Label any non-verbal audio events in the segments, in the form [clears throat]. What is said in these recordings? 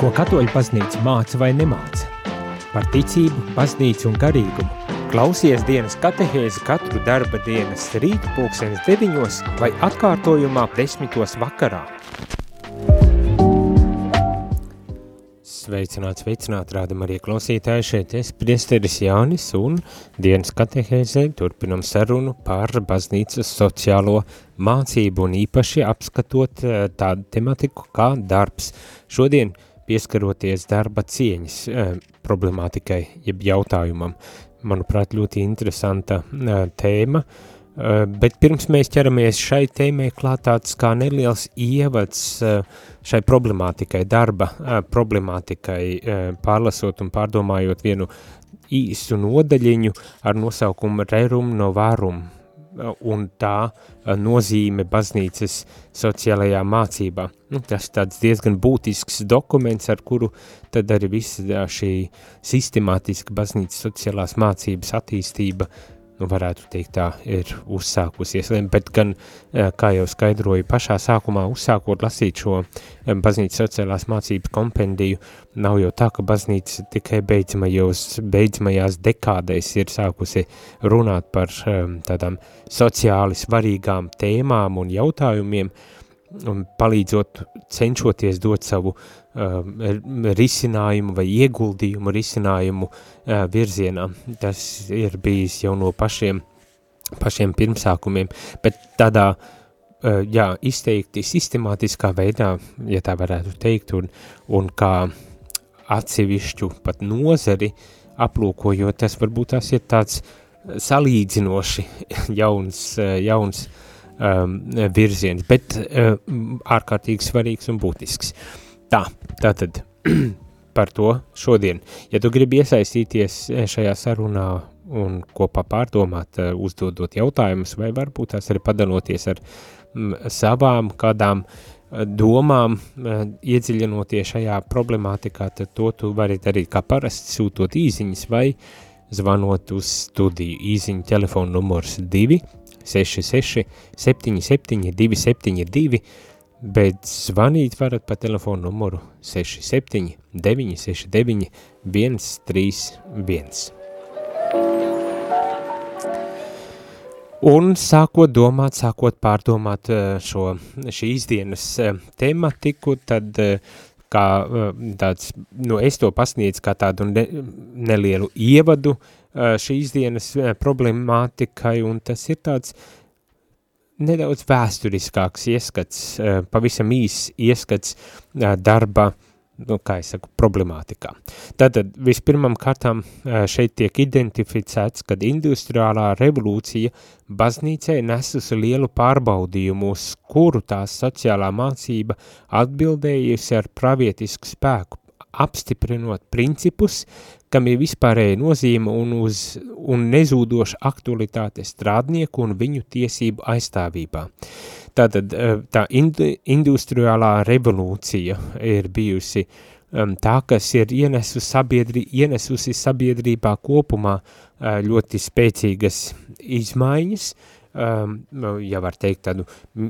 Ko katoļu baznīca māca vai nemāca? Par ticību, baznīcu un garīgumu. Klausies dienas katehēzi katru darba dienas rītu pulksenes deviņos vai atkārtojumā desmitos vakarā. Sveicināts, sveicināt, rādam arī klausītāji šeit es, priesteris Jānis, un dienas katehēzē turpinam sarunu par baznīcas sociālo mācību un īpaši apskatot eh, tādu tematiku kā darbs. Šodien pieskaroties darba cieņas eh, problemātikai, jeb jautājumam, manuprāt, ļoti interesanta eh, tēma, bet pirms mēs ķeramies šai tēmai klāt tāds kā neliels ievads šai problemātikai, darba problemātikai, pārlasot un pārdomājot vienu īsu nodaļiņu ar nosaukumu Rerum Novarum, un tā nozīme baznīcas sociālajā mācībā. Nu, tas tāds diezgan būtisks dokuments, ar kuru tad arī visa šī sistemātiska baznīcas sociālās mācības attīstība nu, varētu teikt tā, ir uzsākusies, bet gan, kā jau skaidroju pašā sākumā, uzsākot lasīt šo baznīcas sociālās mācības kompendiju, nav jau tā, ka baznīca tikai beidzamajos, beidzamajās dekādēs ir sākusi runāt par tādām sociāli svarīgām tēmām un jautājumiem, un palīdzot, cenšoties dot savu uh, risinājumu vai ieguldījumu risinājumu uh, virzienā. Tas ir bijis jau no pašiem, pašiem pirmsākumiem, bet tādā uh, jā, izteikti sistemātiskā veidā, ja tā varētu teikt, un, un kā atsevišķu pat nozari aplūkojot, tas varbūt tas ir tāds salīdzinoši jauns, [laughs] jauns uh, um, virziens, bet um, ārkārtīgi svarīgs un būtisks. Tā, tātad [clears throat] par to šodien. Ja tu gribi iesaistīties eh, šajā sarunā un kopā pārdomāt, uh, uzdodot jautājumus, vai varbūt tās arī padaloties ar m, savām kādām uh, domām, uh, iedziļinoties šajā problemātikā, tad to tu vari darīt kā parasti sūtot īziņas vai zvanot uz studiju. Īziņa telefona numurs 2 66 77 272, bet zvanīt varat pa telefonu numuru 67 969 131. Un sākot domāt, sākot pārdomāt eh, šo šīs dienas eh, tematiku, tad eh, kā tāds, nu es to pasniedzu kā tādu ne, nelielu ievadu uh, šīs dienas problemātikai, un tas ir tāds nedaudz vēsturiskāks ieskats, pavisam īs ieskats darba, nu, kā es saku, problemātikā. Tātad vispirmam kārtām šeit tiek identificēts, kad industriālā revolūcija baznīcai nesusi lielu pārbaudījumu, uz kuru tās sociālā mācība atbildējusi ar pravietisku spēku, apstiprinot principus, kam ir vispārēja nozīme un, uz, un nezūdoša aktualitāte strādnieku un viņu tiesību aizstāvībā. Tātad eh, tā industriālā revolūcija ir bijusi um, tā, kas ir ienesu sabiedri, ienesusi sabiedrībā kopumā uh, ļoti spēcīgas izmaiņas, ja var teikt, tādu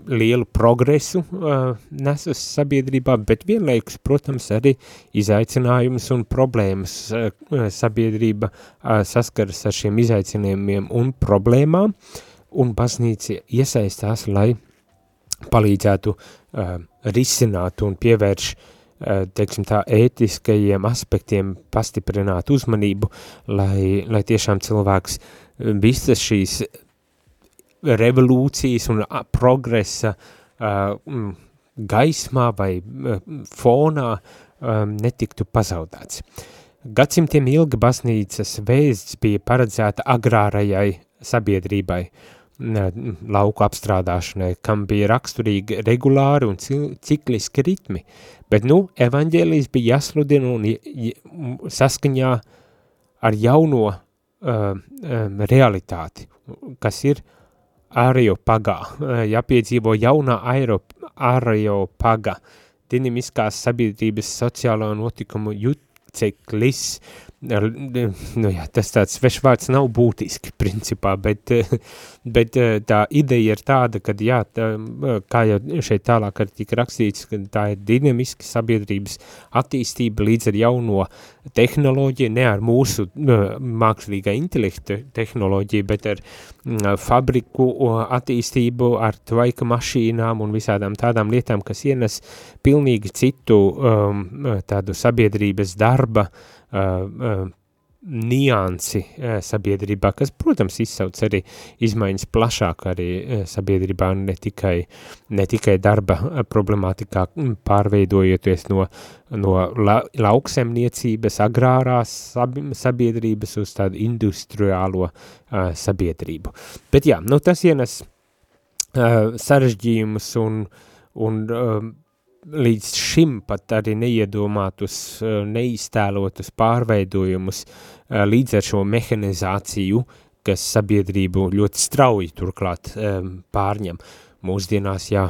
lielu progresu uh, nes uz sabiedrībā, bet vienlaikus, protams, arī izaicinājumus un problēmas uh, sabiedrība uh, saskaras ar šiem izaicinājumiem un problēmām, un baznīca iesaistās, lai palīdzētu risināt un pievērš teiksim tā, ētiskajiem aspektiem pastiprināt uzmanību, lai, lai tiešām cilvēks visas šīs revolūcijas un progresa uh, gaismā vai uh, fonā um, netiktu pazaudēts. Gadsimtiem ilgi baznīcas vēsts bija paredzēta agrārajai sabiedrībai, lauku apstrādāšanai, kam bija raksturīgi regulāri un cikliski ritmi, bet nu evaņģēlijs bija jāsludina un saskaņā ar jauno uh, um, realitāti, kas ir uh, Areopagā, jāpiedzīvo jaunā Areopaga, dinamiskās sabiedrības sociālo notikumu juceklis, nu jā, tas tāds svešvārds nav būtiski principā, bet, [laughs] bet tā ideja ir tāda, ka jā, tā, kā jau šeit tālāk arī tika rakstīts, ka tā ir dinamiska sabiedrības attīstība līdz ar jauno tehnoloģiju, ne ar mūsu mākslīgā intelekta tehnoloģiju, bet ar fabriku attīstību, ar tvaika mašīnām un visādām tādām lietām, kas ienes pilnīgi citu um, tādu sabiedrības darba uh, uh, uh, niansi uh, sabiedrībā, kas, protams, izsauc arī izmaiņas plašāk arī uh, sabiedrībā, ne tikai, ne tikai darba uh, problemātikā pārveidojoties no, no la, lauksemniecības, agrārās sab, sabiedrības uz tādu industriālo uh, sabiedrību. Bet jā, nu tas ienes uh, sarežģījumus un, un uh, līdz šim pat arī neiedomātus, eh, neiztēlotus pārveidojumus eh, līdz ar šo mehanizāciju, kas sabiedrību ļoti strauji turklāt eh, pārņem. Mūsdienās, jā,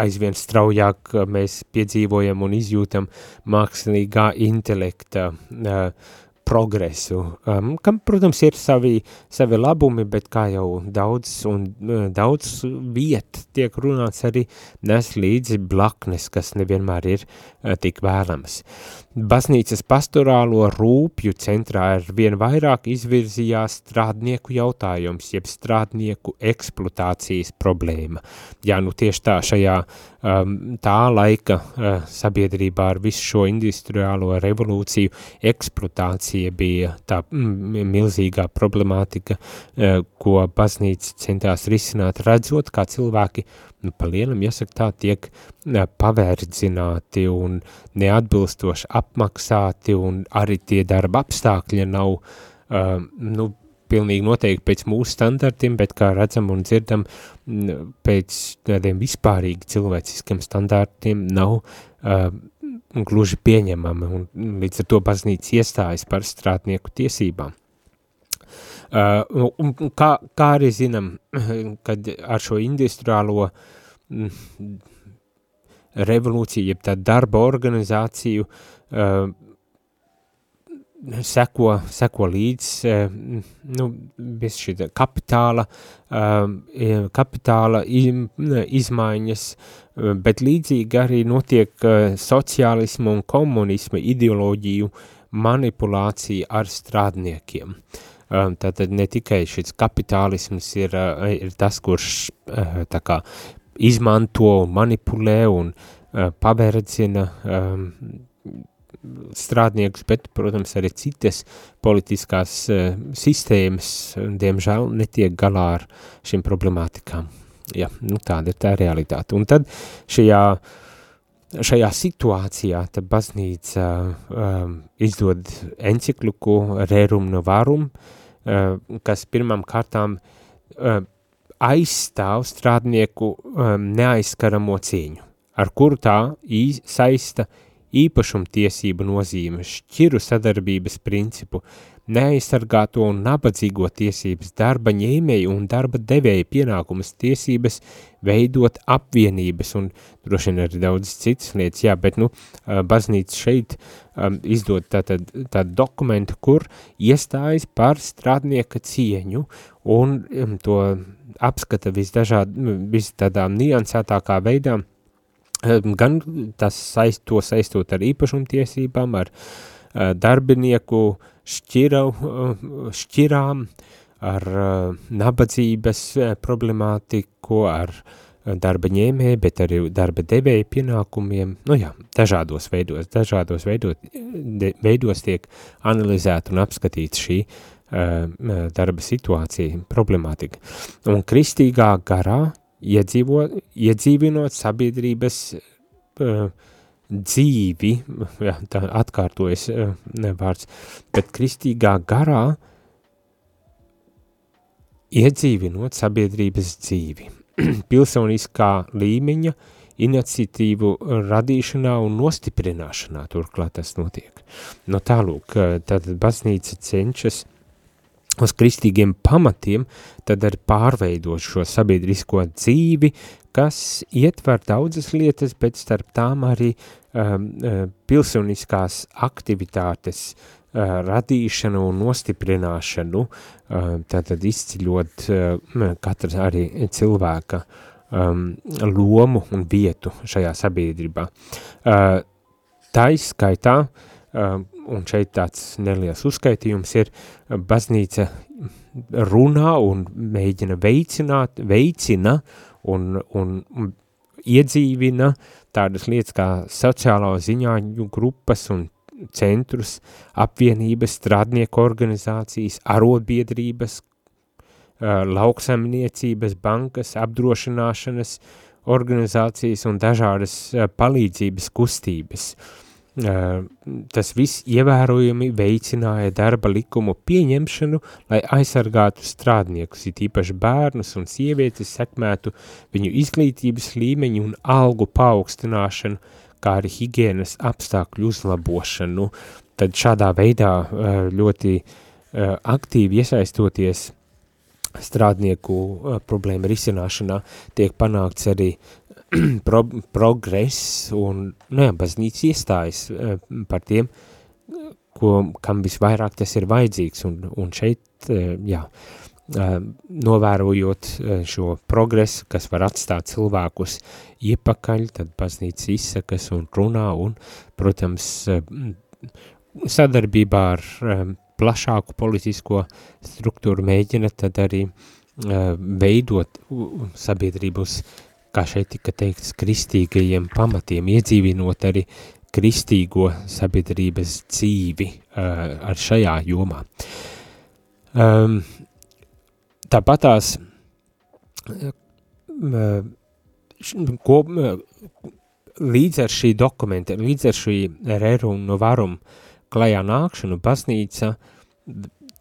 aizvien straujāk mēs piedzīvojam un izjūtam mākslīgā intelekta uh, progresu, um, kam, protams, ir savi, savi labumi, bet kā jau daudz un uh, daudz viet tiek runāts arī nes līdzi blaknes, kas nevienmēr ir uh, tik vēlamas. Baznīcas pastorālo rūpju centrā ar vien vairāk izvirzījās strādnieku jautājums, jeb strādnieku eksploatācijas problēma. Jā, nu tieši tā šajā um, tā laika uh, sabiedrībā ar visu šo industriālo revolūciju eksploatācija bija tā mm, milzīgā problemātika, uh, ko baznīca centās risināt, redzot, kā cilvēki nu, pa lienam, jāsaka tā, tiek uh, pavērdzināti un neatbilstoši apmaksāti un arī tie darba apstākļi nav, uh, nu, pilnīgi noteikti pēc mūsu standartiem, bet kā redzam un dzirdam, pēc tādiem vispārīgi cilvēciskiem standartiem nav uh, gluži pieņemama un līdz ar to baznīca iestājas par strādnieku tiesībām. Uh, un kā, kā arī zinām, [clears throat] kad ar šo industriālo mm, revolūciju, jeb tā darba organizāciju, uh, seko, seko līdz eh, nu, šī kapitāla, eh, kapitāla izmaiņas, eh, bet līdzīgi arī notiek sociālismu un komunismu ideoloģiju manipulācija ar strādniekiem. Tātad ne tikai šis kapitālisms ir, ir tas, kurš tā kā izmanto manipulē un paverdzina strādniekus, bet, protams, arī citas politiskās uh, sistēmas, diemžēl, netiek galā ar šīm problemātikām. Ja, nu tāda ir tā realitāte. Un tad šajā, šajā situācijā tad baznīca um, izdod encikliku Rerum Novarum, uh, kas pirmām kārtām uh, aizstāv strādnieku um, neaizskaramo cieņu, ar kuru tā saista uh, īpašumtiesību nozīme, šķiru sadarbības principu, neaizsargāto un nabadzīgo tiesības, darba ņēmēju un darba devēju pienākumus tiesības veidot apvienības un droši vien arī daudz citas lietas, jā, bet, nu, baznīca šeit um, izdod tādu dokumentu, kur iestājas par strādnieka cieņu un um, to apskata visdažād, vis tādā niansētākā veidā, Ehm, gan tas saist, to saistot ar īpašumtiesībām, ar uh, darbinieku šķira, uh, šķirām, ar uh, nabadzības problemātiku, ar darba ņēmēju, bet arī darba devēju pienākumiem, nu jā, dažādos veidos, dažādos veidot, de, veidos tiek analizēta un apskatīta šī uh, darba situācija, problemātika. Un kristīgā garā iedzīvo, iedzīvinot sabiedrības uh, dzīvi, [laughs] jā, tā atkārtojas uh, vārds, bet kristīgā garā iedzīvinot sabiedrības dzīvi. [clears throat] Pilsoniskā līmeņa iniciatīvu radīšanā un nostiprināšanā turklāt tas notiek. No tālūk, tad baznīca cenšas uz kristīgiem pamatiem, tad arī pārveidot šo sabiedrisko dzīvi, kas ietver daudzas lietas, bet starp tām arī um, pilsoniskās aktivitātes uh, radīšanu un nostiprināšanu, uh, tātad izciļot uh, katra arī cilvēka um, lomu un vietu šajā sabiedrībā. Uh, tā izskaitā uh, un šeit tāds neliels uzskaitījums ir, baznīca runā un mēģina veicināt, veicina un, un, un iedzīvina tādas lietas kā sociālo ziņāņu grupas un centrus, apvienības, strādnieku organizācijas, arotbiedrības, lauksaimniecības, bankas, apdrošināšanas organizācijas un dažādas palīdzības kustības. Uh, tas viss ievērojami veicināja darba likumu pieņemšanu, lai aizsargātu strādniekus, it īpaši bērnus un sievietes sekmētu viņu izglītības līmeņu un algu paaugstināšanu, kā arī higienas apstākļu uzlabošanu. Tad šādā veidā ļoti aktīvi iesaistoties strādnieku problēma risināšanā tiek panākts arī [clears throat] pro, progress un, nu jā, baznīca iestājas uh, par tiem, ko, kam visvairāk tas ir vajadzīgs, un, un šeit, uh, jā, uh, novērojot šo progresu, kas var atstāt cilvēkus iepakaļ, tad baznīca izsakas un runā, un, protams, sadarbībā ar plašāku politisko struktūru mēģina tad arī veidot sabiedrības kā šeit tika teikts, kristīgajiem pamatiem, iedzīvinot arī kristīgo sabiedrības dzīvi uh, ar šajā jomā. Um, tāpatās uh, ko, uh, līdz ar šī dokumenta, līdz ar šī rerum no varum klajā nākšanu, baznīca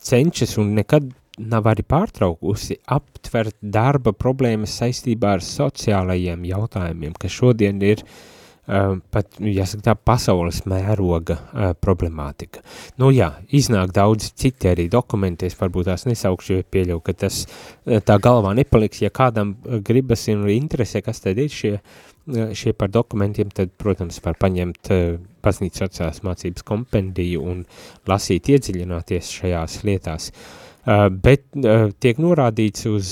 cenšas un nekad nav arī pārtraukusi aptvert darba problēmas saistībā ar sociālajiem jautājumiem, kas šodien ir uh, pat, jāsaka tā, pasaules mēroga uh, problemātika. Nu jā, iznāk daudz citi arī dokumenti, es varbūt tās nesaukšu, jo pieļauju, ka tas uh, tā galvā nepaliks, ja kādam uh, gribas un interesē, kas tad ir šie, uh, šie par dokumentiem, tad, protams, var paņemt uh, baznīcas sociālās mācības kompendiju un lasīt, iedziļināties šajās lietās. Uh, bet tiek norādīts uz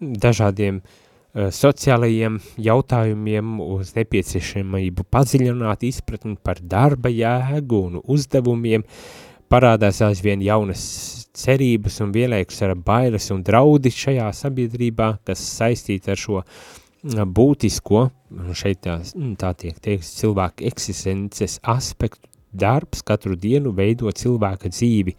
dažādiem sociālajiem jautājumiem, uz nepieciešamību padziļināt izpratni par darba jēgu un uzdevumiem, parādās aizvien jaunas cerības un vienlaikus ar bailes un draudi šajā sabiedrībā, kas saistīta ar šo būtisko, šeit tā, tā tiek teiks, cilvēka eksistences aspektu, darbs katru dienu veido cilvēka dzīvi.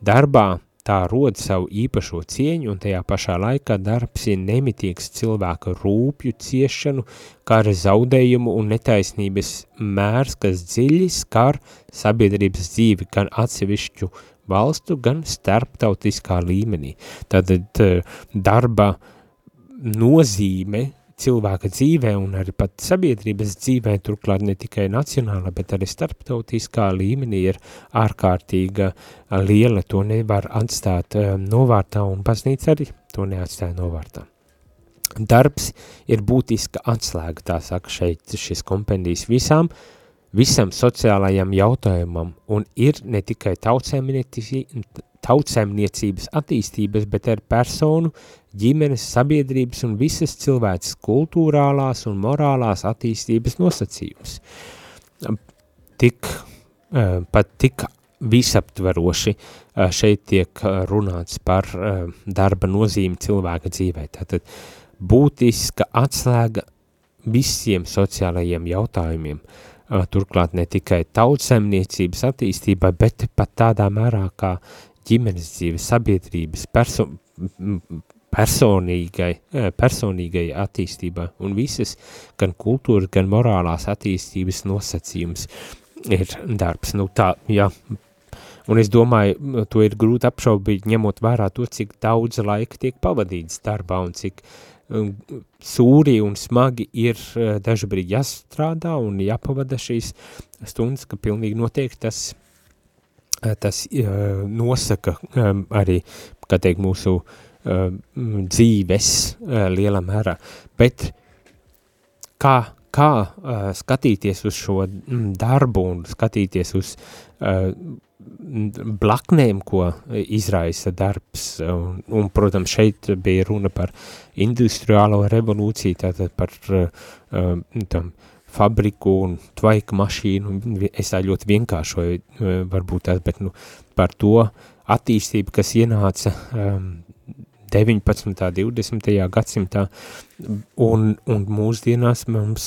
Darbā tā rod savu īpašo cieņu un tajā pašā laikā darbs ir nemitīgs cilvēka rūpju ciešanu, kā ar zaudējumu un netaisnības mērs, kas dziļi skar sabiedrības dzīvi gan atsevišķu valstu, gan starptautiskā līmenī. Tātad eh, darba nozīme cilvēka dzīvē un arī pat sabiedrības dzīvē, turklāt ne tikai nacionāla, bet arī starptautiskā līmenī ir ārkārtīga liela, to nevar atstāt novārtā un baznīca arī to neatstāja novārtā. Darbs ir būtiska atslēga, tā saka šeit šis kompendijs visām, visam sociālajam jautājumam un ir ne tikai tautsēmniecības attīstības, bet ar personu, ģimenes, sabiedrības un visas cilvēces kultūrālās un morālās attīstības nosacījums. Tik, pat tik visaptveroši šeit tiek runāts par darba nozīmi cilvēka dzīvē. Tātad būtiska atslēga visiem sociālajiem jautājumiem, turklāt ne tikai tautsemniecības attīstībai, bet pat tādā mērā kā ģimenes dzīve, sabiedrības, perso personīgai, eh, personīgai attīstībai un visas gan kultūras, gan morālās attīstības nosacījums ir darbs. Nu tā, jā, un es domāju, to ir grūti apšaubīt, ņemot vērā to, cik daudz laika tiek pavadīts darbā un cik sūri un smagi ir uh, dažbrīd jāstrādā un jāpavada šīs stundas, ka pilnīgi noteikti tas tas nosaka arī, kā teikt, mūsu dzīves lielā mērā, bet kā, kā skatīties uz šo darbu un skatīties uz blaknēm, ko izraisa darbs, un, un, protams, šeit bija runa par industriālo revolūciju, tātad par uh, tam fabriku un tvaika mašīnu, es tā ļoti vienkāršoju, varbūt tās, bet nu, par to attīstību, kas ienāca um, 19. 20. gadsimtā, un, un mūsdienās mums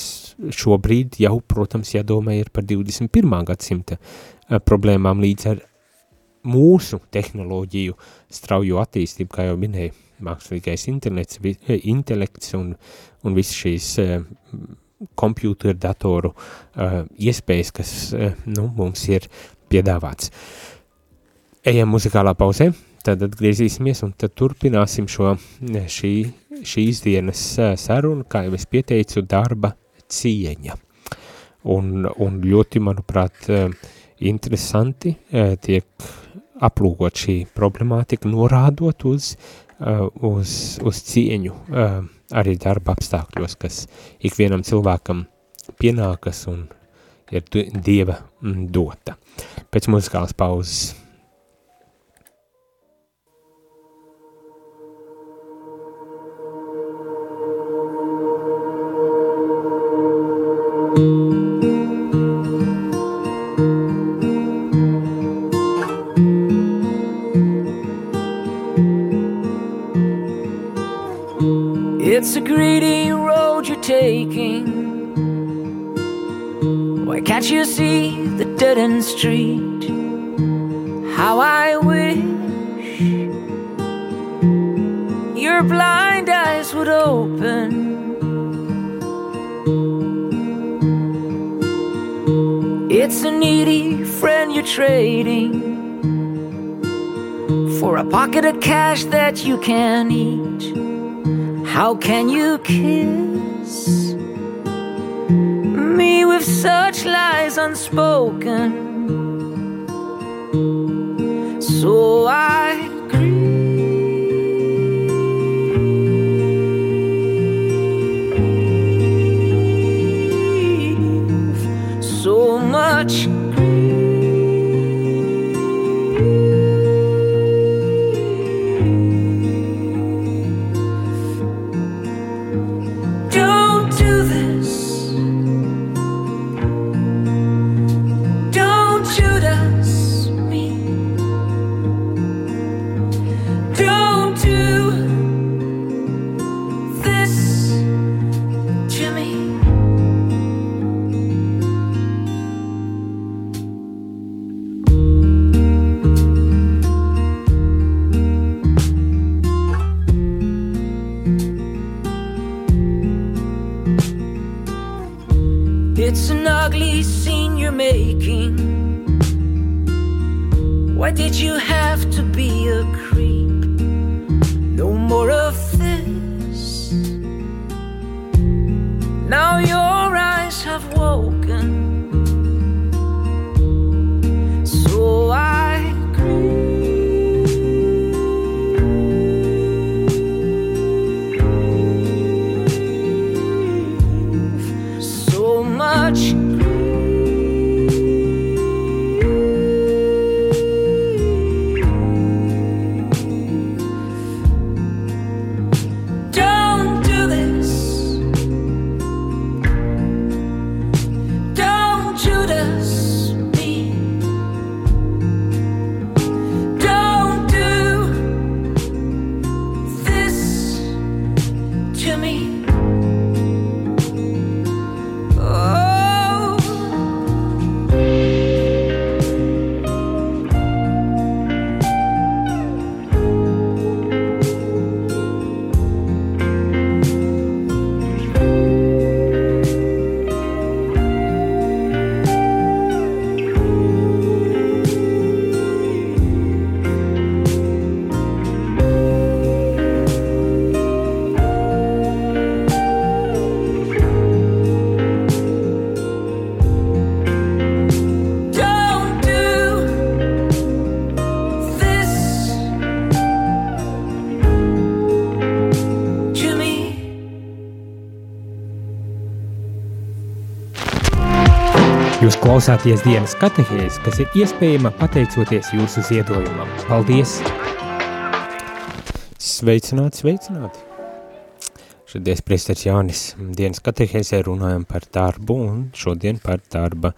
šobrīd jau, protams, jādomā ir par 21. gadsimta problēmām līdz ar mūsu tehnoloģiju straujo attīstību, kā jau minēju, mākslīgais internets, intelekts un, un viss šīs kompjūteru datoru uh, iespējas, kas nu, mums ir piedāvāts. Ejam muzikālā pauzē, tad atgriezīsimies un tad turpināsim šo šī, šīs dienas sarunu, kā jau es pieteicu, darba cieņa. Un, un ļoti, manuprāt, interesanti tiek aplūkot šī problemātika, norādot uz, uz, uz cieņu arī darba apstākļos, kas ikvienam cilvēkam pienākas un ir Dieva dota. Pēc muzikālas pauzes. It's a greedy road you're taking. Why can't you see the dead end street? How I wish your blind eyes would open. It's a needy friend you're trading for a pocket of cash that you can eat. How can you kiss me with such lies unspoken? So I It's an ugly scene you're making. Why did you have to be a klausāties dienas katehēs, kas ir iespējama pateicoties jūsu ziedojumam. Paldies! Sveicināti, sveicināti! Šodien priesteris Jānis dienas katehēsē runājam par darbu un šodien par darba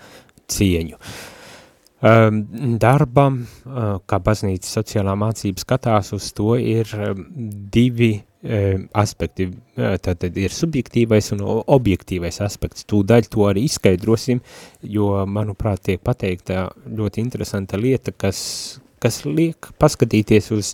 cieņu. Um, darbam, uh, kā baznīca sociālā mācība skatās uz to, ir um, divi aspekti, tad ir subjektīvais un objektīvais aspekts. Tūdaļ to arī izskaidrosim, jo, manuprāt, tiek pateikta ļoti interesanta lieta, kas, kas liek paskatīties uz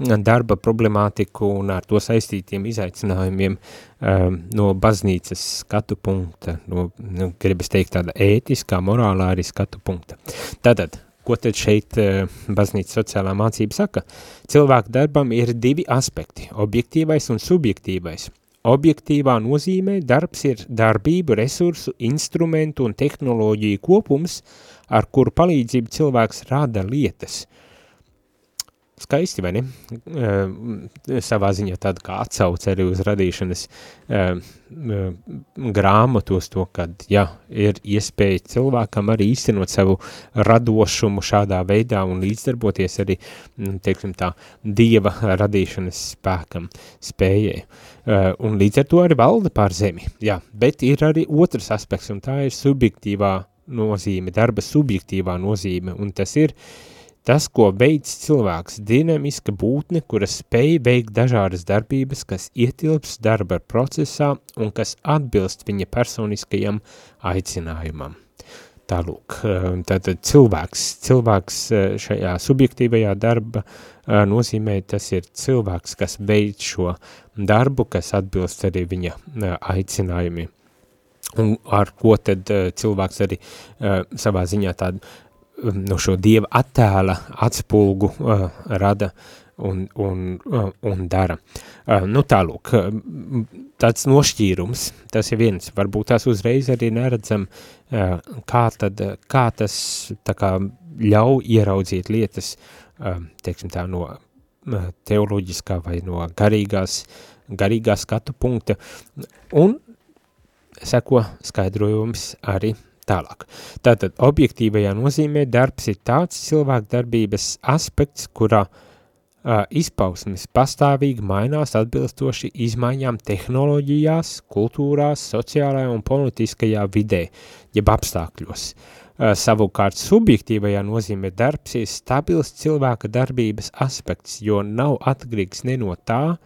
darba problemātiku un ar to saistītiem izaicinājumiem um, no baznīcas skatu punkta, no, nu, gribas teikt tāda ētiskā, morālā arī skatu punkta. Tātad, Ko tad šeit uh, baznīca sociālā mācība saka? Cilvēku darbam ir divi aspekti – objektīvais un subjektīvais. Objektīvā nozīmē darbs ir darbību, resursu, instrumentu un tehnoloģiju kopums, ar kuru palīdzību cilvēks rada lietas – skaisti, vai ne? Uh, savā ziņā tāda kā atsauce arī uz radīšanas uh, uh, grāmatos to, kad, jā, ir iespēja cilvēkam arī īstenot savu radošumu šādā veidā un līdzdarboties arī, teiksim tā, dieva radīšanas spēkam, spējai. Uh, un līdz ar to arī valda pār zemi, jā, bet ir arī otrs aspekts, un tā ir subjektīvā nozīme, darba subjektīvā nozīme, un tas ir uh, Tas, ko veids cilvēks, dinamiska būtne, kura spēj veikt dažādas darbības, kas ietilps darba procesā un kas atbilst viņa personiskajam aicinājumam. Tālūk, tātad cilvēks, cilvēks šajā subjektīvajā darba nozīmē, tas ir cilvēks, kas veids šo darbu, kas atbilst arī viņa aicinājumiem. Un ar ko tad cilvēks arī savā ziņā tādu no šo dieva attēla atspulgu uh, rada un, un, uh, un dara. Uh, nu tālūk, uh, tāds nošķīrums, tas ir viens, varbūt tās uzreiz arī neredzam, uh, kā, tad, kā tas tā kā ļauj ieraudzīt lietas, uh, teiksim tā, no uh, teoloģiskā vai no garīgās, garīgā skatu punkta, un seko skaidrojums arī Tālāk. Tātad objektīvajā nozīmē darbs ir tāds cilvēku darbības aspekts, kurā uh, izpausmes pastāvīgi mainās atbilstoši izmaiņām tehnoloģijās, kultūrās, sociālajā un politiskajā vidē, jeb apstākļos. Uh, savukārt subjektīvajā nozīmē darbs ir stabils cilvēka darbības aspekts, jo nav atkarīgs ne no tā,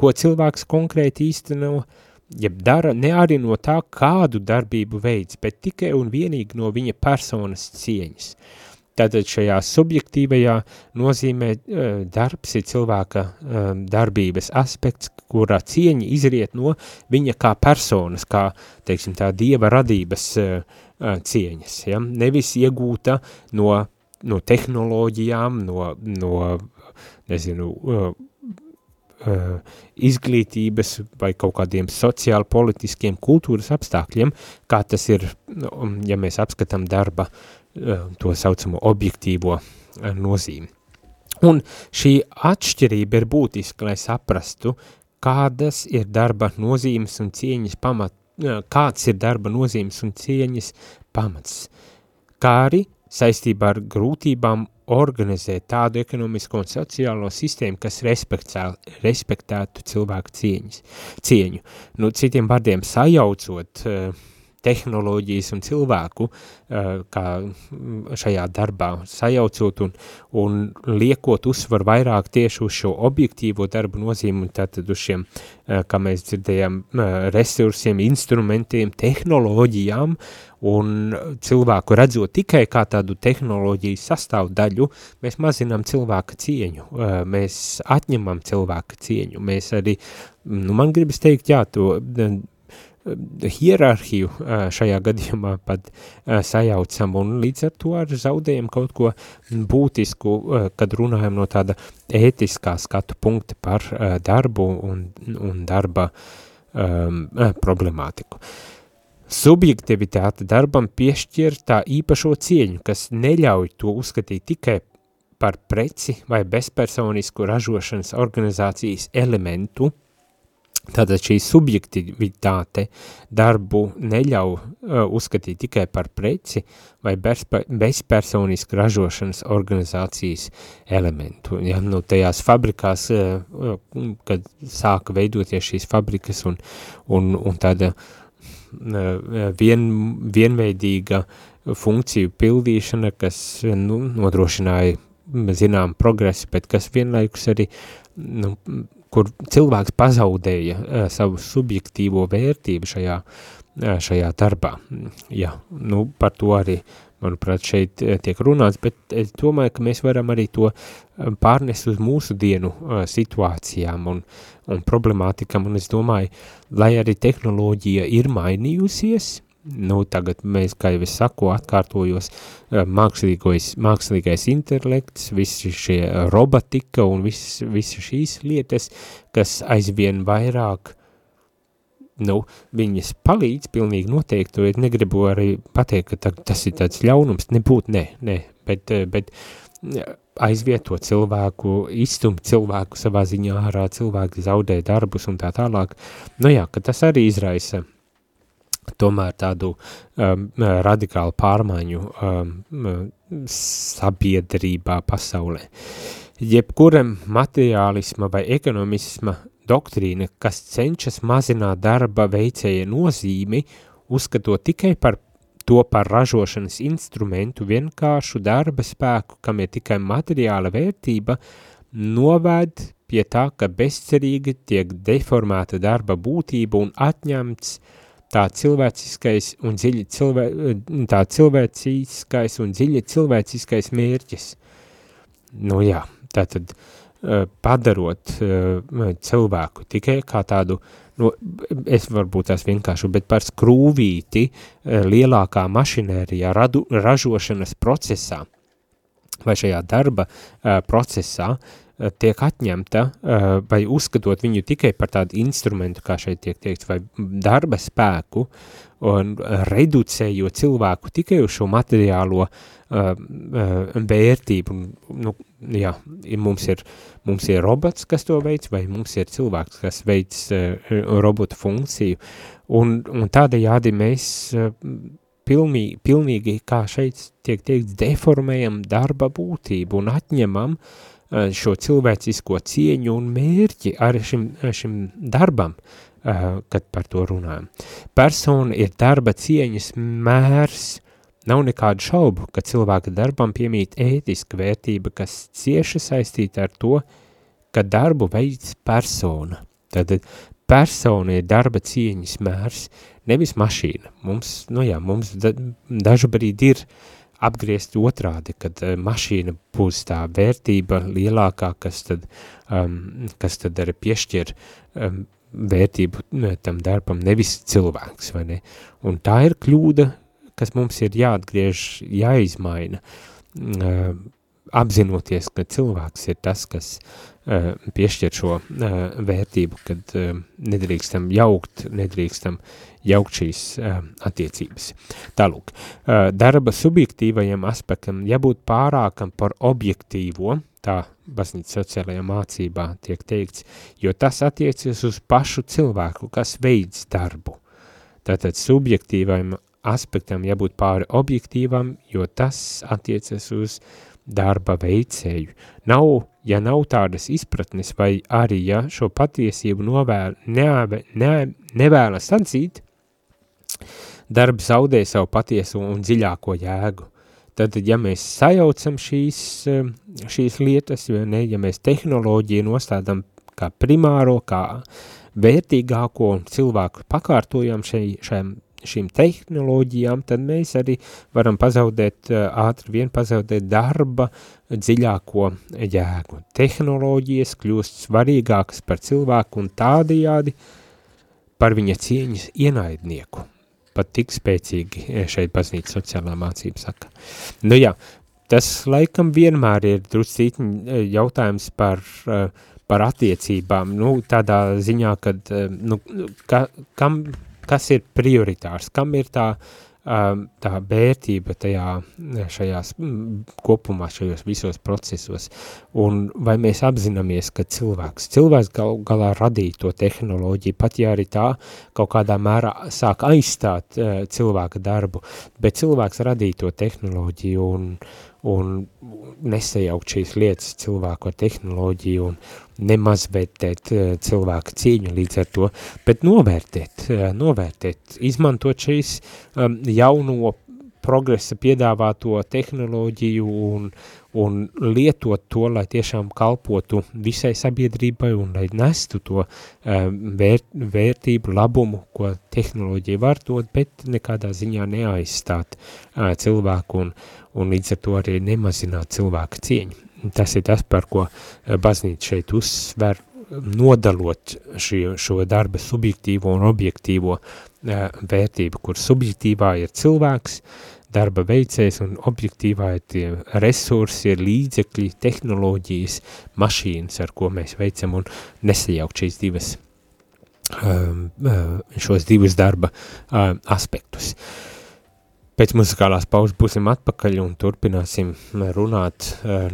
ko cilvēks konkrēti īsteno, no jeb dara ne arī no tā, kādu darbību veids, bet tikai un vienīgi no viņa personas cieņas. Tātad šajā subjektīvajā nozīmē uh, darbs ir cilvēka uh, darbības aspekts, kurā cieņa izriet no viņa kā personas, kā, teiksim, tā dieva radības uh, cieņas, ja? nevis iegūta no, no tehnoloģijām, no, no nezinu, izglītības vai kaut kādiem sociāli politiskiem kultūras apstākļiem, kā tas ir, nu, ja mēs apskatām darba uh, to saucamo objektīvo uh, nozīmi. Un šī atšķirība ir būtiska, lai saprastu, kādas ir darba nozīmes un cieņas pamat, kāds ir darba nozīmes un cieņas pamats, kā arī saistībā ar grūtībām organizēt tādu ekonomisko un sociālo sistēmu, kas respektētu cilvēku cieņas, cieņu. Nu, citiem vārdiem sajaucot uh, tehnoloģijas un cilvēku uh, kā šajā darbā sajaucot un, un liekot uzsvar vairāk tieši uz šo objektīvo darbu nozīmi un tātad uz šiem, uh, kā mēs dzirdējām, resursiem, instrumentiem, tehnoloģijām un cilvēku redzot tikai kā tādu tehnoloģiju sastāvdaļu, mēs mazinām cilvēka cieņu, mēs atņemam cilvēka cieņu, mēs arī, nu man gribas teikt, jā, to hierarhiju šajā gadījumā pat sajaucam un līdz ar to ar zaudējam kaut ko būtisku, kad runājam no tāda ētiskā skatu punkta par darbu un, un darba um, problemātiku. Subjektivitāte darbam piešķir tā īpašo cieņu, kas neļauj to uzskatīt tikai par preci vai bezpersonisku ražošanas organizācijas elementu, Tātad šī subjektivitāte darbu neļauj uh, uzskatīt tikai par preci vai bezpersonisku ražošanas organizācijas elementu. Ja, nu, tajās fabrikās, uh, kad sāka veidoties šīs fabrikas un, un, un tāda uh, vien, vienveidīga funkciju pildīšana, kas nu, nodrošināja zinām progresu, bet kas vienlaikus arī nu, kur cilvēks pazaudēja uh, savu subjektīvo vērtību šajā, uh, šajā darbā. Jā, nu, par to arī, manuprāt, šeit uh, tiek runāts, bet es domāju, ka mēs varam arī to pārnest uz mūsu dienu uh, situācijām un, un problemātikam, un es domāju, lai arī tehnoloģija ir mainījusies, nu, tagad mēs, kā jau es saku, atkārtojos, eh, mākslīgais, mākslīgais intelekts, visi šie robotika un viss, visi šīs lietas, kas aizvien vairāk, nu, viņas palīdz pilnīgi noteikti, es negribu arī pateikt, ka tas ir tāds ļaunums, nebūt, ne, ne, bet, eh, bet aizvieto cilvēku, izstumt cilvēku savā ziņā ārā, cilvēki zaudē darbus un tā tālāk, nu jā, ka tas arī izraisa tomēr tādu um, radikālu pārmaiņu um, sabiedrībā, pasaulē. Jebkura materiālisma vai ekonomisma doktrīna, kas cenšas mazināt darba veicēja nozīmi, uzskatot tikai par to par ražošanas instrumentu vienkāršu darba spēku, kam ir tikai materiāla vērtība, novēd pie tā, ka bezcerīgi tiek deformēta darba būtība un atņemts uh, tā cilvēciskais un dziļi cilvē, tā cilvēciskais un dziļi cilvēciskais mērķis. Nu jā, tātad uh, padarot uh, cilvēku tikai kā tādu, nu, es varbūt tās vienkārši, bet par skrūvīti uh, lielākā mašinērijā radu, ražošanas procesā vai šajā darba procesā, tiek atņemta vai uzskatot viņu tikai par tādu instrumentu, kā šeit tiek teikts, vai darba spēku, un reducējot cilvēku tikai uz šo materiālo vērtību. Nu, jā, mums ir, mums ir robots, kas to veids, vai mums ir cilvēks, kas veids robotu funkciju, un, un tādējādi mēs pilnīgi, pilnīgi, kā šeit tiek teikts, deformējam darba būtību un atņemam Eh, šo cilvēcisko cieņu un mērķi arī šim, šim darbam, eh, kad par to runājam. Persona ir darba cieņas mērs, nav nekādu šaubu, ka cilvēka darbam piemīt ētiska vērtība, kas cieši saistīta ar to, ka darbu veids persona. Tad persona ir darba cieņas mērs, nevis mašīna. Mums, nu jā, mums da, dažu brīdi ir apgriezt otrādi, kad uh, mašīna būs tā vērtība lielākā, kas tad, um, kas tad arī piešķir um, vērtību ne, tam darbam, nevis cilvēks, vai ne? Un tā ir kļūda, kas mums ir jāatgriež, jāizmaina, uh, apzinoties, ka cilvēks ir tas, kas uh, piešķir šo uh, vērtību, kad uh, nedrīkstam jaukt, nedrīkstam uh, jaukt šīs uh, attiecības. Tālūk, uh, darba subjektīvajam aspektam jābūt pārākam par objektīvo, tā baznīca sociālajā mācībā tiek teikts, jo tas attiecas uz pašu cilvēku, kas veids darbu. Tātad subjektīvajam aspektam jābūt pāri objektīvam, jo tas attiecas uz darba veicēju. Nav, ja nav tādas izpratnes, vai arī, ja šo patiesību novēl, neave, ne, nevēlas atzīt, darbs zaudē savu patieso un dziļāko jēgu. Tad, ja mēs sajaucam šīs, eh, šīs lietas, ne, ja mēs tehnoloģiju nostādam kā primāro, kā vērtīgāko un cilvēku pakārtojam šai, šajam, šīm tehnoloģijām, tad mēs arī varam pazaudēt, eh, ātri vien pazaudēt darba dziļāko jēgu. Tehnoloģijas kļūst svarīgākas par cilvēku un tādajādi par viņa cieņas ienaidnieku pat tik spēcīgi šeit baznīca sociālā mācība saka. Nu jā, tas laikam vienmēr ir druscītiņ eh, jautājums par, eh, par attiecībām, nu tādā ziņā, kad, nu, ka, kam, kas ir prioritārs, kam ir tā tā vērtība tajā, šajās kopumā, šajos visos procesos, un vai mēs apzināmies, ka cilvēks, cilvēks gal, galā radīja to tehnoloģiju, pat ja arī tā kaut kādā mērā sāk aizstāt cilvēka darbu, bet cilvēks radīja to tehnoloģiju un, un nesajaukt šīs lietas cilvēku ar tehnoloģiju un nemazvērtēt uh, cilvēku cieņu līdz ar to, bet novērtēt, uh, novērtēt, izmantot šīs um, jauno progresa piedāvāto tehnoloģiju un, un lietot to, lai tiešām kalpotu visai sabiedrībai un lai nestu to um, vērt, vērtību, labumu, ko tehnoloģija var dot, bet nekādā ziņā neaizstāt uh, cilvēku un, un līdz ar to arī nemazināt cilvēka cieņu. Tas ir tas, par ko eh, baznīca šeit uzsver, nodalot šī, šo darba subjektīvo un objektīvo uh, vērtību, kur subjektīvā ir cilvēks, darba veicējs un objektīvā ir tie resursi, ir līdzekļi, tehnoloģijas, mašīnas, ar ko mēs veicam un nesajaukt šīs divas, uh, šos divus darba uh, aspektus. Uh, Pēc muzikālās pauzes būsim atpakaļ un turpināsim runāt,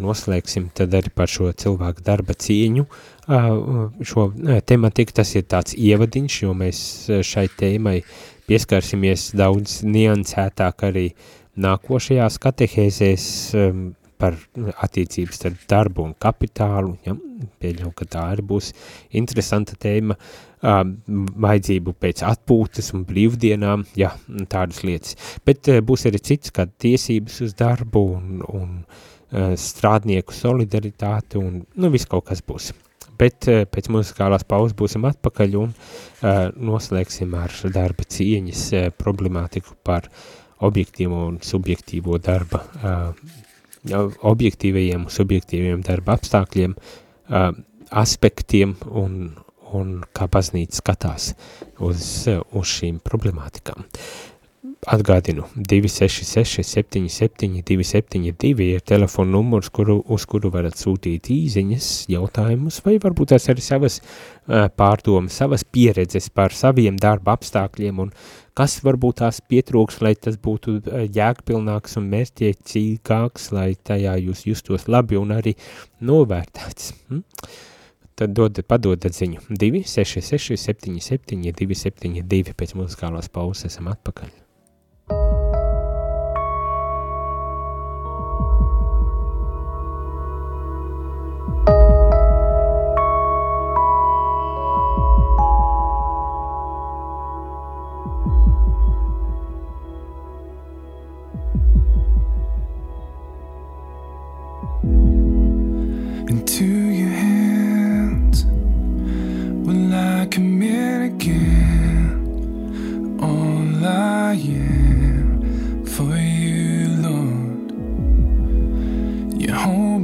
noslēgsim tad arī par šo cilvēku darba cieņu. Šo tematiku tas ir tāds ievadiņš, jo mēs šai tēmai pieskarsimies daudz niansētāk arī nākošajās katehēzēs par attiecības starp darbu un kapitālu. Ja? Pieļauju, ka tā arī būs interesanta tēma. Uh, vajadzību pēc atpūtas un brīvdienām, jā, tādas lietas. Bet būs arī cits, kā tiesības uz darbu un, un strādnieku solidaritāte un, nu, viss kaut kas būs. Bet pēc muzikālās pauzes būsim atpakaļ un uh, noslēgsim ar darba cieņas uh, problemātiku par objektīvo un subjektīvo darba, uh, objektīvajiem subjektīviem darba apstākļiem, uh, aspektiem un, un kā baznīca skatās uz, uz šīm problemātikām. Atgādinu, 266 77 272 ir telefona numurs, kuru, uz kuru varat sūtīt īziņas, jautājumus, vai varbūt tās arī savas uh, pārdomas, savas pieredzes par saviem darba apstākļiem un kas varbūt tās pietrūks, lai tas būtu jēgpilnāks un mērķiecīgāks, lai tajā jūs justos labi un arī novērtēts. Hm? tad dod, padodat ziņu 266 77 272 pēc muzikālās pauzes esam atpakaļ.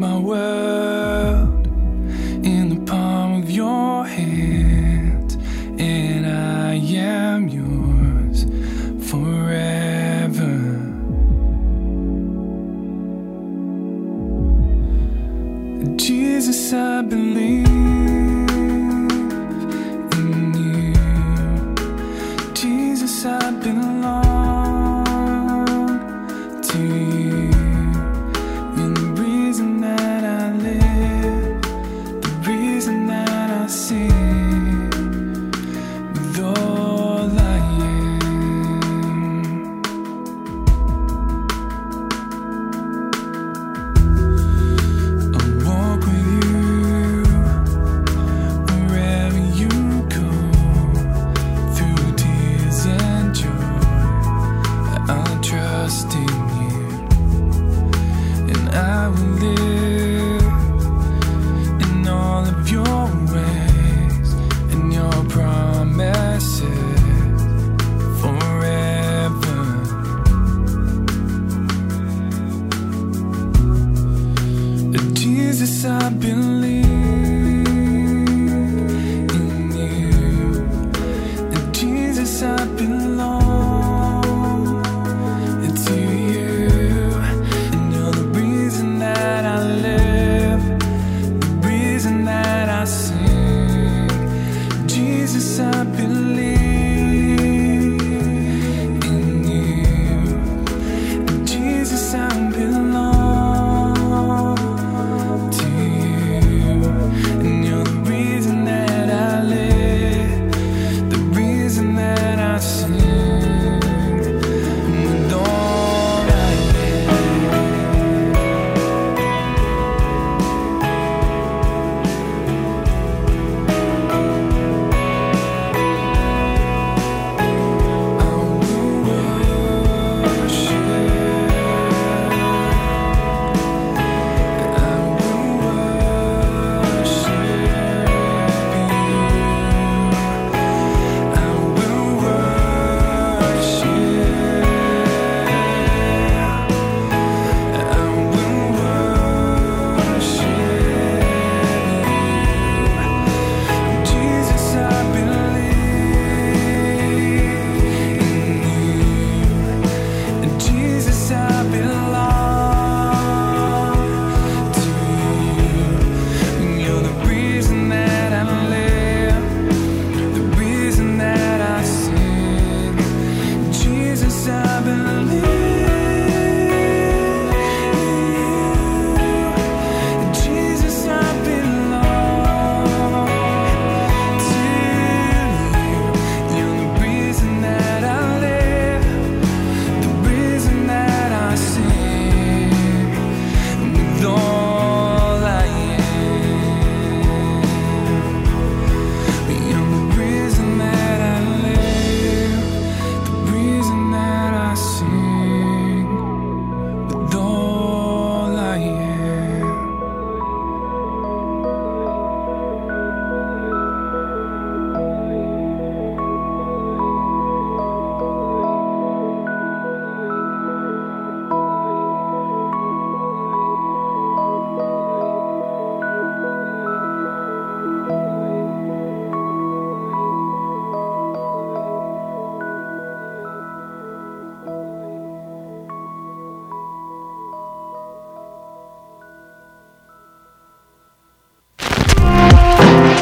my world.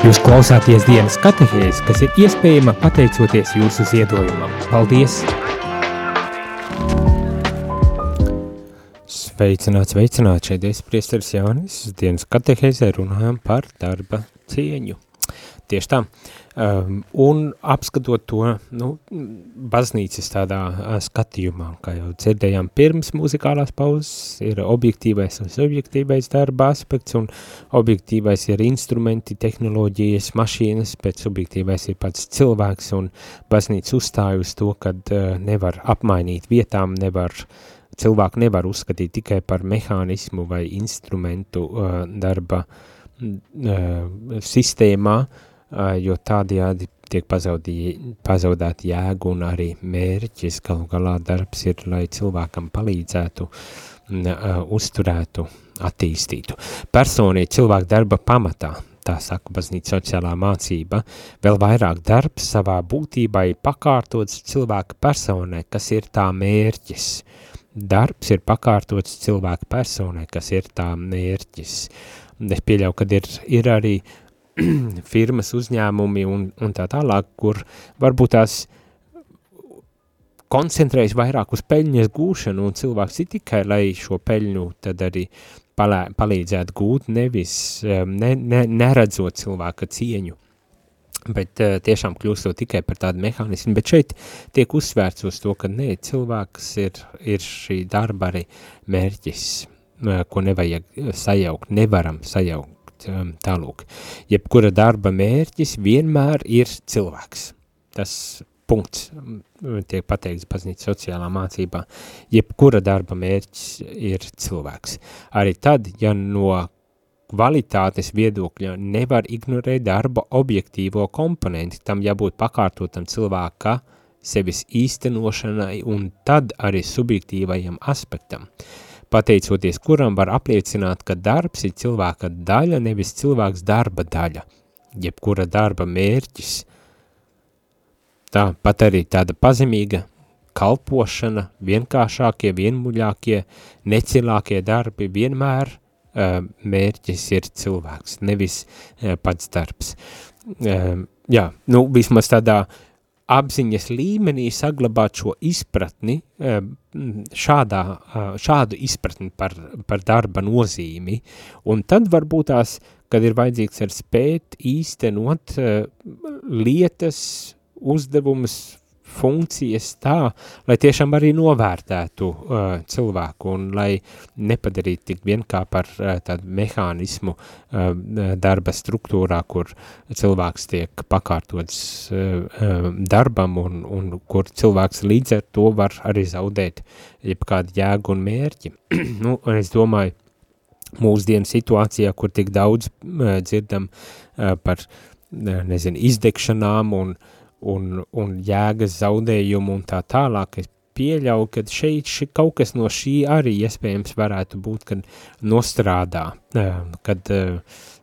Jūs klausāties dienas katehēs, kas ir iespējama pateicoties jūsu ziedojumam. Paldies! Sveicināt, sveicināt, šeit es priesteris Jānis, dienas katehēzē runājam par darba cieņu. Tieši tā. Um, un apskatot to nu, baznīcas tādā uh, skatījumā, kā jau dzirdējām pirms muzikālās pauzes, ir objektīvais un subjektīvais darba aspekts, un objektīvais ir instrumenti, tehnoloģijas, mašīnas, bet subjektīvais ir pats cilvēks, un baznīca uzstāja uz to, ka uh, nevar apmainīt vietām, nevar cilvēku nevar uzskatīt tikai par mehānismu vai instrumentu uh, darba uh, sistēmā, uh, jo tādējādi tiek pazaudēta jēga un arī mērķis, galu galā darbs ir, lai cilvēkam palīdzētu, uzturētu, attīstītu. Personīgi cilvēku darba pamatā, tā saka baznīca sociālā mācība, vēl vairāk darbs savā būtībai pakārtots cilvēka personai, kas ir tā mērķis. Darbs ir pakārtots cilvēka personai, kas ir tā mērķis. Es pieļauju, ka ir, ir arī uh, [clears throat] firmas uzņēmumi un, un tā tālāk, kur varbūt tās koncentrējas vairāk uz peļņas gūšanu un cilvēks ir tikai, lai šo peļņu tad arī palē, palīdzētu gūt, nevis ne, ne, neredzot cilvēka cieņu. Bet uh, tiešām kļūstot tikai par tādu mehānismu, bet šeit tiek uzsvērts uz to, ka nē, cilvēks ir, ir šī darba arī mērķis, uh, ko nevajag sajaukt, nevaram sajaukt um, tālūk. Jebkura darba mērķis vienmēr ir cilvēks. Tas punkts um, tiek pateikts baznīca sociālā mācībā. Jebkura darba mērķis ir cilvēks. Arī tad, ja no kvalitātes viedokļa nevar ignorēt darba objektīvo komponenti, tam jābūt pakārtotam cilvēka sevis īstenošanai un tad arī subjektīvajam aspektam. Uh, pateicoties kuram var apliecināt, ka darbs ir cilvēka daļa, nevis cilvēks darba daļa, jebkura darba mērķis. Tā pat arī tāda pazemīga kalpošana, vienkāršākie, vienmuļākie, necilākie darbi vienmēr uh, mērķis ir cilvēks, nevis uh, pats darbs. Uh, jā, nu vismaz tādā uh, apziņas līmenī saglabāt šo izpratni, eh, šādā, eh, šādu izpratni par, par darba nozīmi, un tad varbūt tās, kad ir vajadzīgs ar spēt īstenot eh, lietas, uzdevumus, funkcijas tā, lai tiešām arī novērtētu uh, cilvēku un lai nepadarītu tik vien kā par uh, tādu mehānismu uh, darba struktūrā, kur cilvēks tiek pakārtots uh, uh, darbam un, un kur cilvēks līdz ar to var arī zaudēt jebkādu jēgu un mērķi. [clears throat] nu, un es domāju, mūsdienu situācijā, kur tik daudz uh, dzirdam uh, par, uh, nezinu, izdegšanām un uh, un, un jēgas zaudējumu un tā tālāk, es pieļauju, ka šeit ši, kaut kas no šī arī iespējams varētu būt, kad nostrādā, kad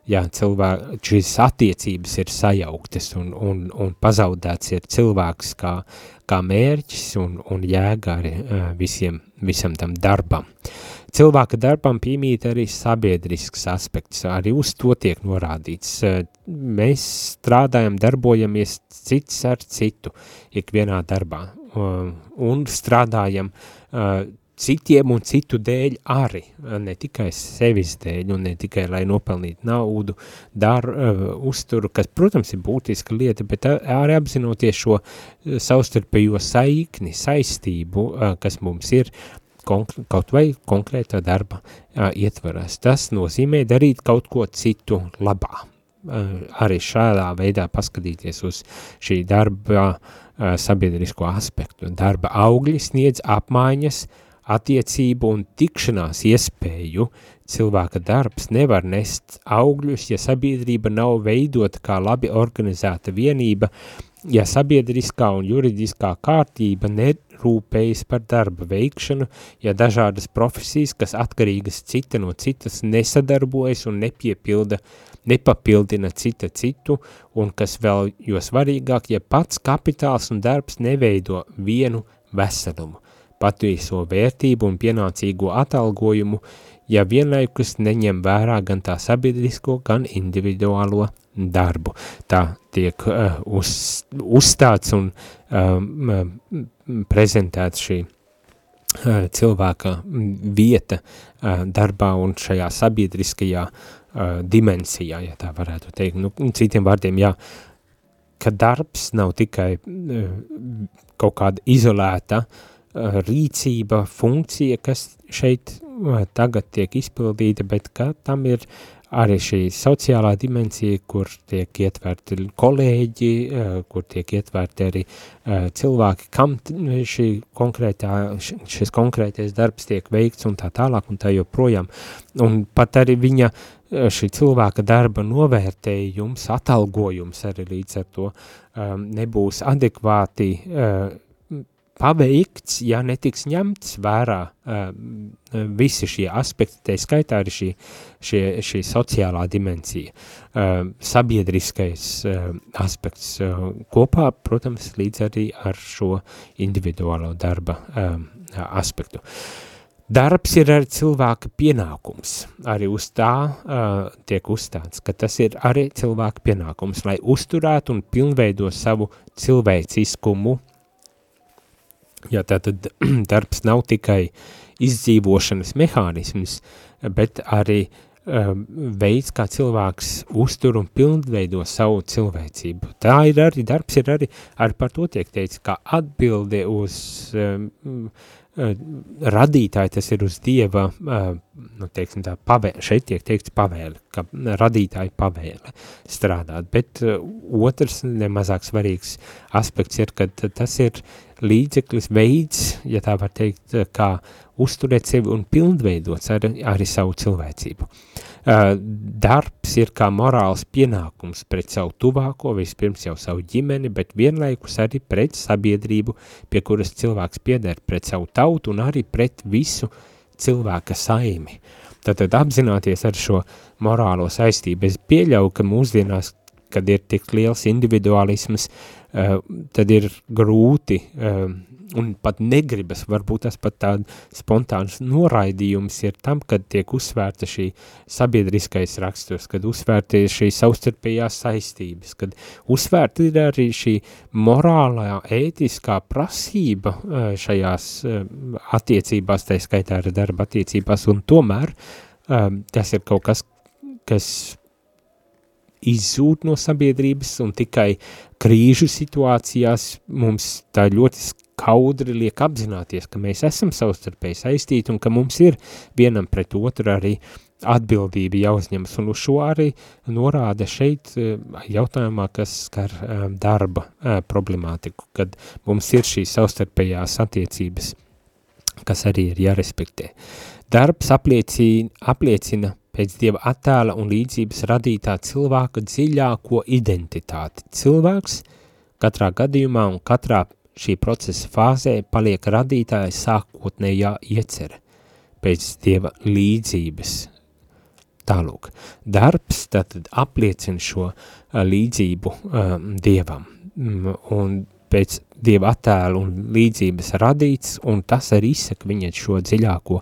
jā, cilvēki, šīs attiecības ir sajauktas un, un, un pazaudēts ir cilvēks kā, kā mērķis un, un jēga arī visiem, visam tam darbam. Cilvēka darbam piemīt arī sabiedrisks aspekts, arī uz to tiek norādīts. Mēs strādājam, darbojamies cits ar citu ikvienā darbā. Un strādājam citiem un citu dēļ arī, ne tikai sevis dēļ un ne tikai, lai nopelnītu naudu, dar, uzturu, kas, protams, ir būtiska lieta, bet arī apzinoties šo savstarpējo saikni, saistību, kas mums ir, kaut vai konkrētā darba uh, ietvaras. Tas nozīmē darīt kaut ko citu labā. Uh, arī šādā veidā paskatīties uz šī darba uh, sabiedrisko aspektu. Darba augļi sniedz apmaiņas, attiecību un tikšanās iespēju. Cilvēka darbs nevar nest augļus, ja sabiedrība nav veidota kā labi organizēta vienība, ja sabiedriskā un juridiskā kārtība ne, rūpējas par darba veikšanu, ja dažādas profesijas, kas atkarīgas cita no citas, nesadarbojas un nepiepilda, nepapildina cita citu, un kas vēl jo svarīgāk, ja pats kapitāls un darbs neveido vienu veselumu, patieso vērtību un pienācīgo atalgojumu, ja vienlaikus neņem vērā gan tā sabiedrisko, gan individuālo darbu. Tā tiek uh, uz, uzstāts un um, prezentēts šī uh, cilvēka vieta uh, darbā un šajā sabiedriskajā uh, dimensijā, ja tā varētu teikt. Nu, citiem vārdiem, jā, ka darbs nav tikai uh, kaut kāda izolēta uh, rīcība, funkcija, kas šeit uh, tagad tiek izpildīta, bet ka tam ir arī šī sociālā dimensija, kur tiek ietverti kolēģi, uh, kur tiek ietverti arī uh, cilvēki, kam šī konkrētā, šis konkrētais darbs tiek veikts un tā tālāk un tā joprojām. Un pat arī viņa šī cilvēka darba novērtējums, atalgojums arī līdz ar to nebūs adekvāti paveikts, ja netiks ņemts vērā uh, visi šie aspekti, tā skaitā arī šī, šie, šī sociālā dimensija, uh, sabiedriskais uh, aspekts uh, kopā, protams, līdz arī ar šo individuālo darba uh, aspektu. Darbs ir arī cilvēka pienākums, arī uz tā uh, tiek uzstāts, ka tas ir arī cilvēka pienākums, lai uzturētu un pilnveido savu cilvēciskumu, Jā, tātad [clears throat] darbs nav tikai izdzīvošanas mehānisms, bet arī um, veids, kā cilvēks uztur un pilnveido savu cilvēcību. Tā ir arī, darbs ir arī, arī par to tiek teicis, kā atbilde uz um, uh, radītāju, tas ir uz Dieva, uh, nu, teiksim tā, pavēle, šeit tiek teikts pavēle, ka radītāja pavēle strādāt, bet uh, otrs nemazāk svarīgs aspekts ir, ka tas ir līdzeklis, veids, ja tā var teikt, kā uzturēt sevi un pilnveidot arī, arī savu cilvēcību. Uh, darbs ir kā morāls pienākums pret savu tuvāko, vispirms jau savu ģimeni, bet vienlaikus arī pret sabiedrību, pie kuras cilvēks pieder, pret savu tautu un arī pret visu cilvēka saimi. Tātad apzināties ar šo morālo saistību. Es pieļauju, ka mūsdienās, kad ir tik liels individualisms, tad ir grūti un pat negribas, varbūt tas pat tāds spontāns noraidījums ir tam, kad tiek uzsvērta šī sabiedriskais raksturs, kad uzsvērta šī savstarpējās saistības, kad uzsvērta ir arī šī morālā, ētiskā prasība eh, šajās attiecībās, tā skaitā ar darba attiecībās, un tomēr tas ir kaut kas, kas izzūd no sabiedrības un tikai krīžu situācijās mums tā ļoti skaudri liek apzināties, ka mēs esam savstarpēji saistīti un ka mums ir vienam pret otru arī atbildība jāuzņemas, un uz šo arī norāda šeit eh, jautājumā, kas skar eh, darba eh, problemātiku, kad mums ir šīs savstarpējās attiecības, kas arī ir jārespektē. Darbs apliecina, apliecina pēc Dieva attēla un līdzības radītā cilvēka dziļāko identitāti. Cilvēks katrā gadījumā un katrā šī procesa fāzē paliek radītāja sākotnējā iecere pēc Dieva līdzības. Tālūk, darbs tātad apliecina šo līdzību um, Dievam, un pēc Dieva attēlu un līdzības radīts, un tas arī izsaka viņa šo dziļāko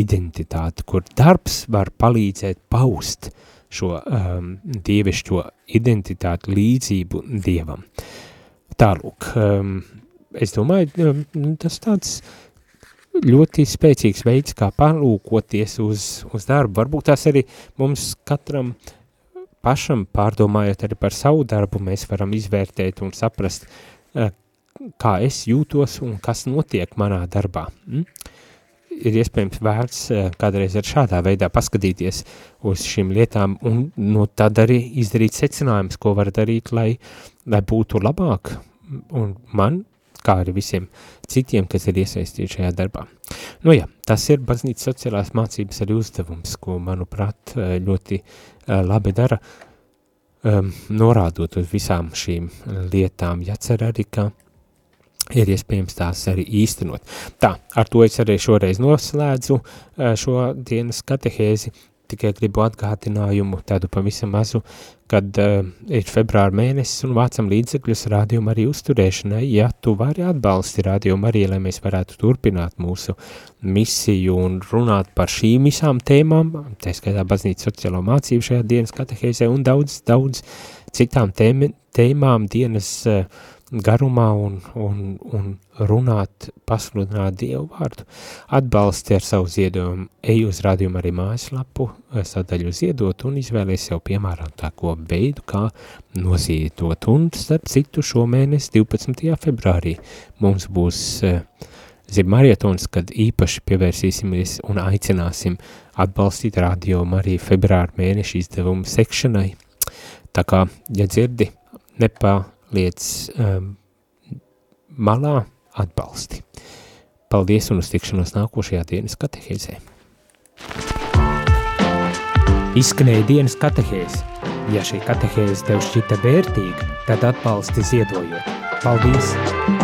identitāti, kur darbs var palīdzēt paust šo um, dievišķo identitāti līdzību Dievam. Tālūk, um, es domāju, um, tas tāds ļoti spēcīgs veids, kā palūkoties uz, uz darbu. Varbūt tās arī mums katram pašam pārdomājot arī par savu darbu, mēs varam izvērtēt un saprast, Eh, kā es jūtos un kas notiek manā darbā. Mm? Ir iespējams vērts eh, kādreiz ar šādā veidā paskatīties uz šīm lietām un no tad arī izdarīt secinājumus, ko var darīt, lai, lai būtu labāk un man, kā arī visiem citiem, kas ir iesaistīti šajā darbā. Nu jā, tas ir baznīcas sociālās mācības arī uzdevums, ko, manuprāt, eh, ļoti labi dara um, norādot uz visām šīm lietām, jācer arī, ka ir iespējams tās arī īstenot. Tā, ar to es arī šoreiz noslēdzu uh, šo dienas katehēzi. Tikai gribu atgādinājumu, tādu pavisam mazu, kad uh, ir februāra mēnesis un vācam līdzekļus rādījumu arī uzturēšanai, ja tu vari atbalsti rādījumu arī, lai mēs varētu turpināt mūsu misiju un runāt par šīm visām tēmām, tā skaitā baznīca sociālo mācību šajā dienas katehēzē un daudz, daudz citām tēmi, tēmām dienas uh, garumā un, un, un runāt, pasludināt Dievu vārdu. Atbalsti ar savu ziedojumu, ej uz rādījumu arī mājaslapu, sadaļu ziedot un izvēlies jau piemēram tāko veidu, kā noziedot. Un starp citu šomēnes 12. februārī mums būs uh, zib marietons, kad īpaši pievērsīsimies un aicināsim atbalstīt radio arī februāra mēneša izdevumu sekšanai. Tā kā, ja dzirdi, nepaliec um, malā atbalsti. Paldies un uz tikšanos nākošajā dienas katehēzē. Izskanēja dienas katehēze. Ja šī katehēze tev šķita vērtīga, tad atbalsti ziedojot. Paldies!